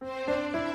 Música